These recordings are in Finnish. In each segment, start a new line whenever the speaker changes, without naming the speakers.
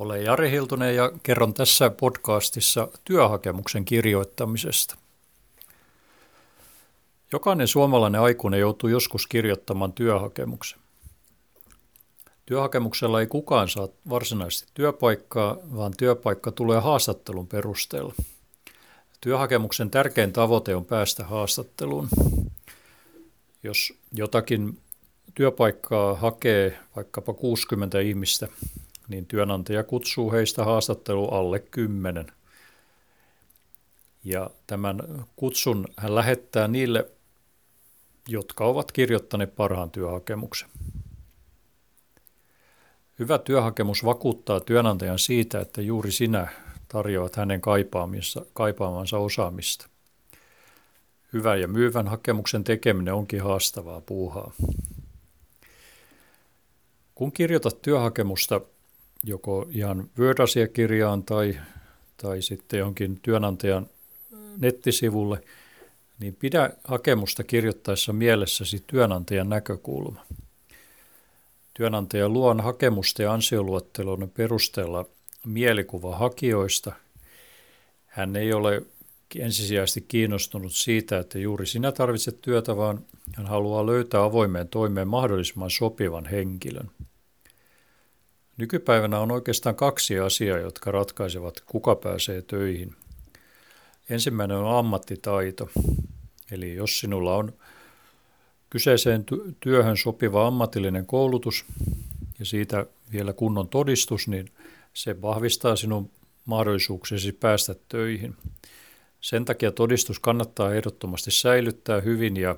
Olen Jari Hiltunen ja kerron tässä podcastissa työhakemuksen kirjoittamisesta. Jokainen suomalainen aikuinen joutuu joskus kirjoittamaan työhakemuksen. Työhakemuksella ei kukaan saa varsinaisesti työpaikkaa, vaan työpaikka tulee haastattelun perusteella. Työhakemuksen tärkein tavoite on päästä haastatteluun. Jos jotakin työpaikkaa hakee vaikkapa 60 ihmistä, niin työnantaja kutsuu heistä haastattelu alle 10. Ja tämän kutsun hän lähettää niille, jotka ovat kirjoittaneet parhaan työhakemuksen. Hyvä työhakemus vakuuttaa työnantajan siitä, että juuri sinä tarjoat hänen kaipaamansa osaamista. Hyvä ja myyvän hakemuksen tekeminen onkin haastavaa puuhaa. Kun kirjoitat työhakemusta joko ihan Word-asiakirjaan tai, tai sitten johonkin työnantajan nettisivulle, niin pidä hakemusta kirjoittaessa mielessäsi työnantajan näkökulma. Työnantaja luo hakemusta ja ansioluettelon perusteella mielikuva hakijoista. Hän ei ole ensisijaisesti kiinnostunut siitä, että juuri sinä tarvitset työtä, vaan hän haluaa löytää avoimeen toimeen mahdollisimman sopivan henkilön. Nykypäivänä on oikeastaan kaksi asiaa, jotka ratkaisevat, kuka pääsee töihin. Ensimmäinen on ammattitaito. Eli jos sinulla on kyseiseen työhön sopiva ammatillinen koulutus ja siitä vielä kunnon todistus, niin se vahvistaa sinun mahdollisuuksiasi päästä töihin. Sen takia todistus kannattaa ehdottomasti säilyttää hyvin ja,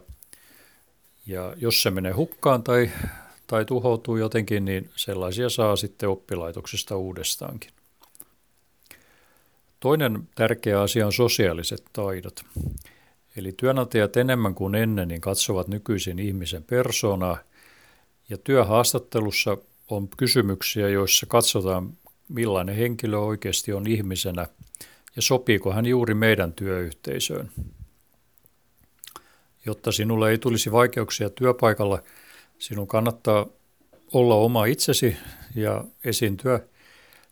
ja jos se menee hukkaan tai tai tuhoutuu jotenkin, niin sellaisia saa sitten oppilaitoksesta uudestaankin. Toinen tärkeä asia on sosiaaliset taidot. Eli työnantajat enemmän kuin ennen niin katsovat nykyisin ihmisen persoonaa, ja työhaastattelussa on kysymyksiä, joissa katsotaan, millainen henkilö oikeasti on ihmisenä ja sopiiko hän juuri meidän työyhteisöön. Jotta sinulle ei tulisi vaikeuksia työpaikalla – Sinun kannattaa olla oma itsesi ja esiintyä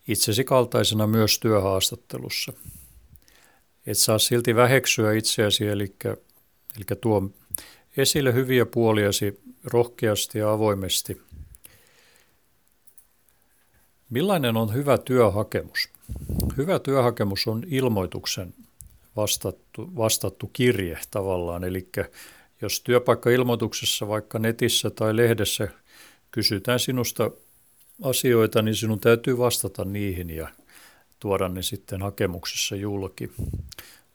itsesi kaltaisena myös työhaastattelussa. Et saa silti väheksyä itseäsi, eli, eli tuo esille hyviä puoliasi rohkeasti ja avoimesti. Millainen on hyvä työhakemus? Hyvä työhakemus on ilmoituksen vastattu, vastattu kirje tavallaan, eli jos työpaikkailmoituksessa vaikka netissä tai lehdessä kysytään sinusta asioita, niin sinun täytyy vastata niihin ja tuoda ne sitten hakemuksessa julki.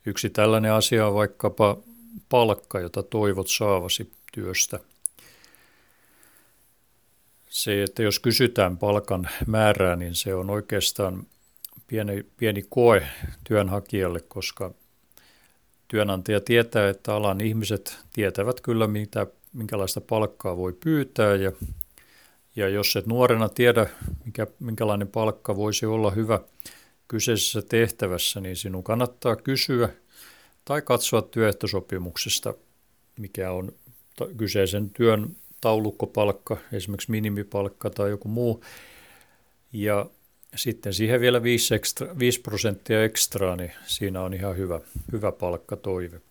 Yksi tällainen asia on vaikkapa palkka, jota toivot saavasi työstä. Se, että jos kysytään palkan määrää, niin se on oikeastaan pieni, pieni koe työnhakijalle, koska työnantaja tietää, että alan ihmiset tietävät kyllä, mitä, minkälaista palkkaa voi pyytää ja, ja jos et nuorena tiedä, mikä, minkälainen palkka voisi olla hyvä kyseisessä tehtävässä, niin sinun kannattaa kysyä tai katsoa työehtosopimuksesta, mikä on kyseisen työn taulukkopalkka, esimerkiksi minimipalkka tai joku muu. Ja sitten siihen vielä 5, ekstra, 5 prosenttia ekstraa, niin siinä on ihan hyvä, hyvä palkkatoive.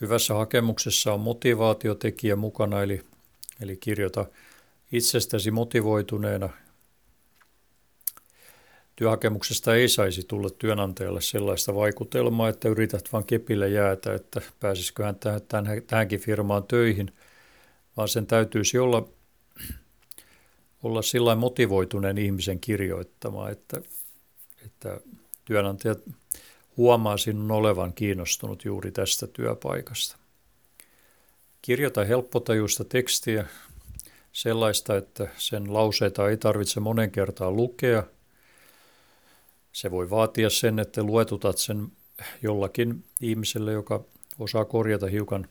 Hyvässä hakemuksessa on motivaatiotekijä mukana, eli, eli kirjoita itsestäsi motivoituneena. Työhakemuksesta ei saisi tulla työnantajalle sellaista vaikutelmaa, että yrität vain kepille jäätä, että pääsisiköhän tähänkin firmaan töihin, vaan sen täytyisi olla olla sillä motivoituneen ihmisen kirjoittama, että, että työnantajat huomaa sinun olevan kiinnostunut juuri tästä työpaikasta. Kirjoita helppotajuista tekstiä, sellaista, että sen lauseita ei tarvitse monen kertaan lukea. Se voi vaatia sen, että luetutat sen jollakin ihmiselle, joka osaa korjata hiukan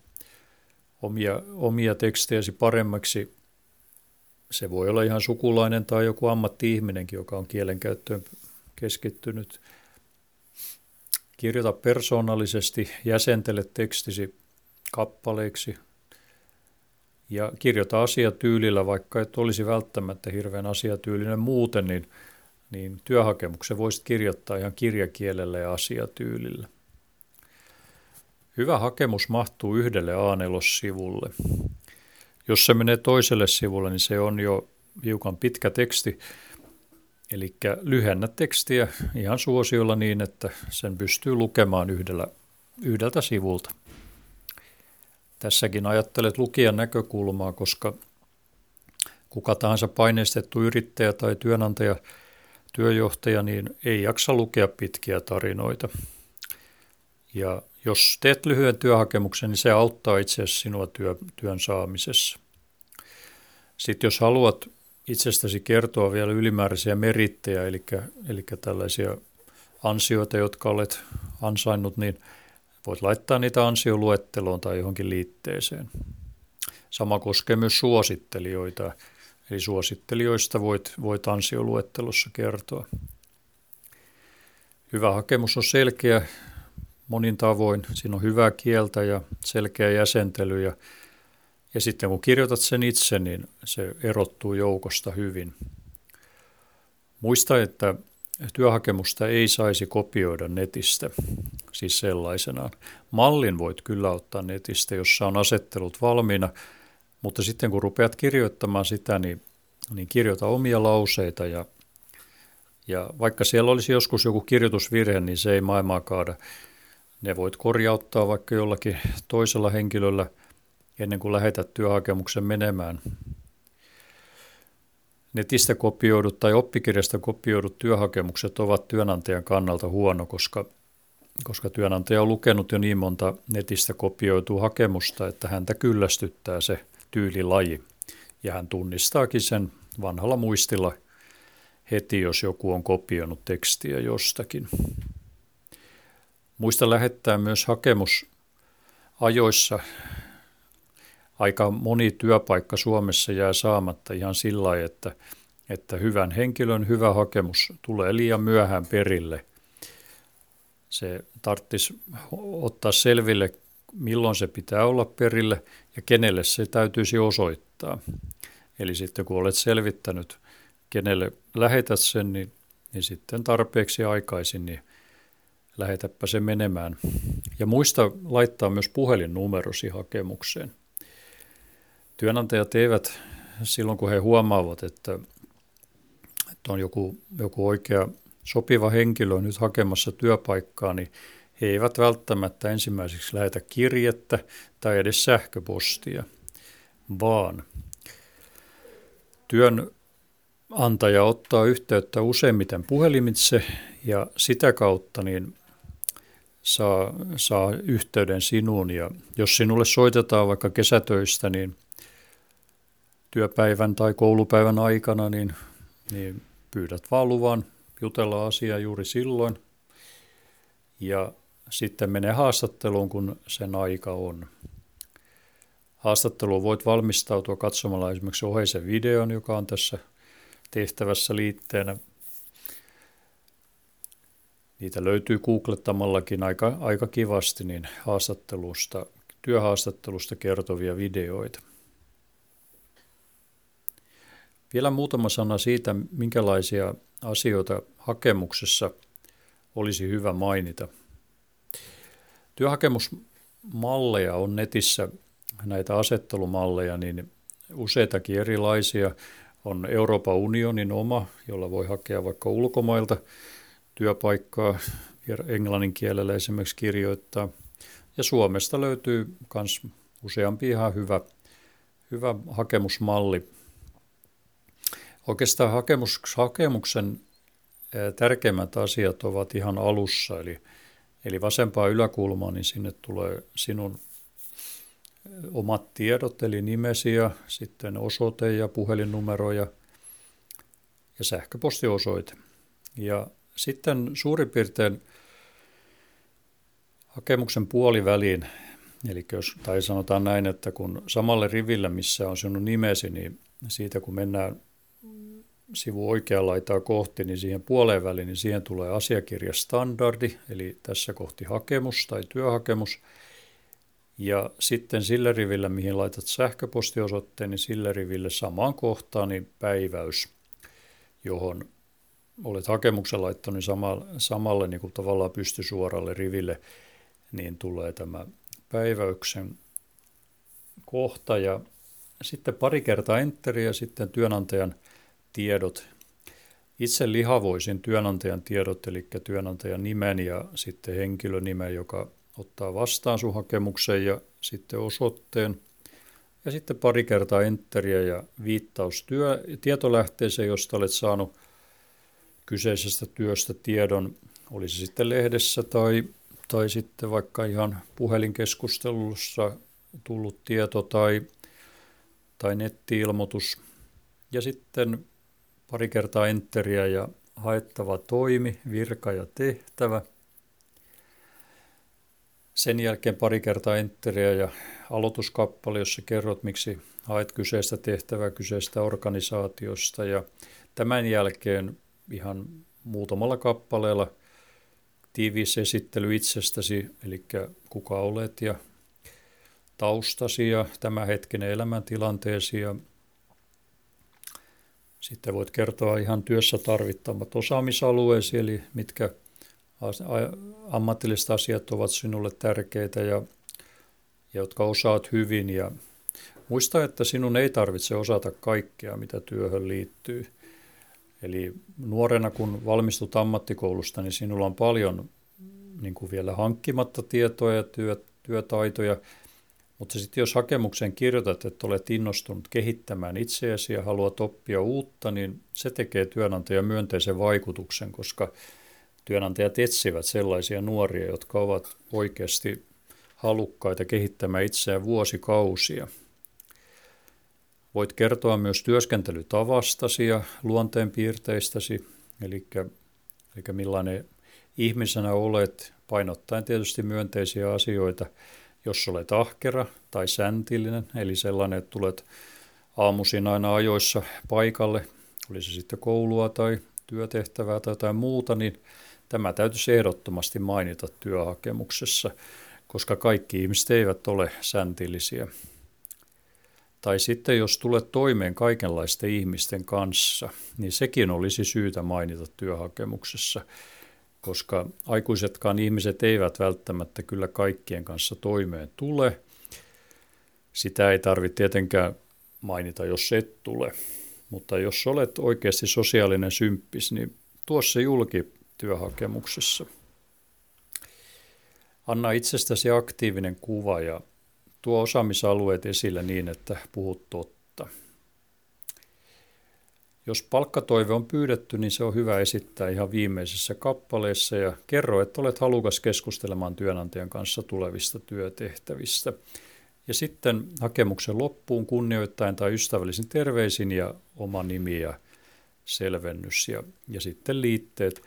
omia, omia tekstejäsi paremmaksi se voi olla ihan sukulainen tai joku ammatti-ihminenkin, joka on kielenkäyttöön keskittynyt. Kirjoita persoonallisesti, jäsentele tekstisi kappaleiksi Ja kirjoita asiatyylillä, vaikka et olisi välttämättä hirveän asiatyylinen muuten, niin, niin työhakemuksen voisit kirjoittaa ihan kirjakielellä ja asiatyylillä. Hyvä hakemus mahtuu yhdelle A4-sivulle. Jos se menee toiselle sivulle, niin se on jo hiukan pitkä teksti, Eli lyhennä tekstiä ihan suosiolla niin, että sen pystyy lukemaan yhdellä, yhdeltä sivulta. Tässäkin ajattelet lukijan näkökulmaa, koska kuka tahansa paineistettu yrittäjä tai työnantaja, työjohtaja, niin ei jaksa lukea pitkiä tarinoita. Ja jos teet lyhyen työhakemuksen, niin se auttaa itse asiassa sinua työ, työn saamisessa. Sitten jos haluat itsestäsi kertoa vielä ylimääräisiä merittejä, eli, eli tällaisia ansioita, jotka olet ansainnut, niin voit laittaa niitä ansioluetteloon tai johonkin liitteeseen. Sama koskee myös suosittelijoita, eli suosittelijoista voit, voit ansioluettelossa kertoa. Hyvä hakemus on selkeä monin tavoin. Siinä on hyvää kieltä ja selkeä jäsentely ja ja sitten kun kirjoitat sen itse, niin se erottuu joukosta hyvin. Muista, että työhakemusta ei saisi kopioida netistä, siis sellaisenaan. Mallin voit kyllä ottaa netistä, jossa on asettelut valmiina, mutta sitten kun rupeat kirjoittamaan sitä, niin, niin kirjoita omia lauseita ja, ja vaikka siellä olisi joskus joku kirjoitusvirhe, niin se ei maailmaa kaada. Ne voit korjauttaa vaikka jollakin toisella henkilöllä – ennen kuin lähetät työhakemuksen menemään. Netistä kopioidut tai oppikirjasta kopioidut työhakemukset ovat työnantajan kannalta huono, koska, koska työnantaja on lukenut jo niin monta netistä kopioitua hakemusta, että häntä kyllästyttää se tyylilaji. Ja hän tunnistaakin sen vanhalla muistilla heti, jos joku on kopioinut tekstiä jostakin. Muista lähettää myös hakemus ajoissa aika moni työpaikka Suomessa jää saamatta ihan sillä että, että hyvän henkilön hyvä hakemus tulee liian myöhään perille. Se tarvitsisi ottaa selville, milloin se pitää olla perille ja kenelle se täytyisi osoittaa. Eli sitten kun olet selvittänyt, kenelle lähetät sen, niin, niin sitten tarpeeksi aikaisin, niin lähetäpä se menemään. Ja muista laittaa myös puhelinnumerosi hakemukseen – työnantajat eivät silloin, kun he huomaavat, että, että on joku, joku oikea sopiva henkilö nyt hakemassa työpaikkaa, niin he eivät välttämättä ensimmäiseksi lähetä kirjettä tai edes sähköpostia, vaan työnantaja ottaa yhteyttä useimmiten puhelimitse ja sitä kautta niin saa, saa yhteyden sinuun. Ja jos sinulle soitetaan vaikka kesätöistä, niin työpäivän tai koulupäivän aikana, niin, niin pyydät vaan luvan jutella asiaa juuri silloin. Ja sitten menee haastatteluun, kun sen aika on. Haastatteluun voit valmistautua katsomalla esimerkiksi oheisen videon, joka on tässä tehtävässä liitteenä. Niitä löytyy googlettamallakin aika, aika kivasti niin haastattelusta, työhaastattelusta kertovia videoita. Vielä muutama sana siitä, minkälaisia asioita hakemuksessa olisi hyvä mainita. Työhakemusmalleja on netissä, näitä asettelumalleja, niin useitakin erilaisia. On Euroopan unionin oma, jolla voi hakea vaikka ulkomailta työpaikkaa, englannin kielellä esimerkiksi kirjoittaa. Ja Suomesta löytyy myös useampi ihan hyvä, hyvä hakemusmalli, Oikeastaan hakemus, hakemuksen tärkeimmät asiat ovat ihan alussa, eli, eli vasempaa yläkulmaa, niin sinne tulee sinun omat tiedot, eli nimesi ja sitten osoite ja puhelinnumero ja, ja sähköpostiosoite. Ja sitten suurin piirtein hakemuksen puoliväliin, eli jos, tai sanotaan näin, että kun samalle riville, missä on sinun nimesi, niin siitä kun mennään sivu oikea laitaa kohti, niin siihen puoleen väliin, niin siihen tulee asiakirjastandardi, eli tässä kohti hakemus tai työhakemus. Ja sitten sillä rivillä, mihin laitat sähköpostiosoitteen, niin sillä riville samaan kohtaan niin päiväys, johon olet hakemuksen laittanut niin samalle, samalle niin kuin tavallaan pystysuoralle riville, niin tulee tämä päiväyksen kohta ja sitten pari kertaa enteri ja sitten työnantajan tiedot. Itse lihavoisin työnantajan tiedot, eli työnantajan nimen ja sitten henkilönimen, joka ottaa vastaan sun hakemuksen ja sitten osoitteen. Ja sitten pari kertaa enteriä ja viittaus työ, tietolähteeseen, josta olet saanut kyseisestä työstä tiedon, olisi sitten lehdessä tai, tai sitten vaikka ihan puhelinkeskustelussa tullut tieto tai, tai nettiilmoitus. Ja sitten pari kertaa enteriä ja haettava toimi, virka ja tehtävä. Sen jälkeen pari kertaa enteriä ja aloituskappale, jossa kerrot, miksi haet kyseistä tehtävää kyseistä organisaatiosta. Ja tämän jälkeen ihan muutamalla kappaleella tiivis esittely itsestäsi, eli kuka olet ja taustasi ja tämänhetkinen elämäntilanteesi ja sitten voit kertoa ihan työssä tarvittamat osaamisalueesi, eli mitkä ammatilliset asiat ovat sinulle tärkeitä ja, ja jotka osaat hyvin. Ja muista, että sinun ei tarvitse osata kaikkea, mitä työhön liittyy. Eli nuorena, kun valmistut ammattikoulusta, niin sinulla on paljon niin kuin vielä hankkimatta tietoja ja työ, työtaitoja, mutta sitten jos hakemuksen kirjoitat, että olet innostunut kehittämään itseäsi ja haluat oppia uutta, niin se tekee työnantajan myönteisen vaikutuksen, koska työnantajat etsivät sellaisia nuoria, jotka ovat oikeasti halukkaita kehittämään itseään vuosikausia. Voit kertoa myös työskentelytavastasi ja luonteenpiirteistäsi, eli, eli millainen ihmisenä olet, painottaen tietysti myönteisiä asioita – jos olet ahkera tai säntillinen, eli sellainen, että tulet aamuisin aina ajoissa paikalle, oli se sitten koulua tai työtehtävää tai jotain muuta, niin tämä täytyisi ehdottomasti mainita työhakemuksessa, koska kaikki ihmiset eivät ole säntillisiä. Tai sitten jos tulet toimeen kaikenlaisten ihmisten kanssa, niin sekin olisi syytä mainita työhakemuksessa koska aikuisetkaan ihmiset eivät välttämättä kyllä kaikkien kanssa toimeen tule. Sitä ei tarvitse tietenkään mainita, jos et tule. Mutta jos olet oikeasti sosiaalinen symppis, niin tuo se julki työhakemuksessa. Anna itsestäsi aktiivinen kuva ja tuo osaamisalueet esille niin, että puhut totta. Jos palkkatoive on pyydetty, niin se on hyvä esittää ihan viimeisessä kappaleessa ja kerro, että olet halukas keskustelemaan työnantajan kanssa tulevista työtehtävistä. Ja sitten hakemuksen loppuun kunnioittain tai ystävällisin terveisin ja oma nimi ja selvennys ja, ja sitten liitteet.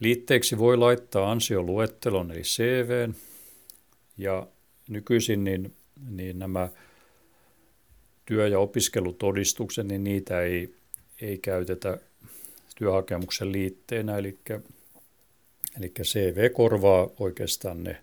Liitteeksi voi laittaa ansioluettelon eli CV ja nykyisin niin, niin nämä työ- ja opiskelutodistukset, niin niitä ei ei käytetä työhakemuksen liitteenä, eli, eli CV korvaa oikeastaan ne